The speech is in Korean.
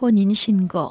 혼인신고.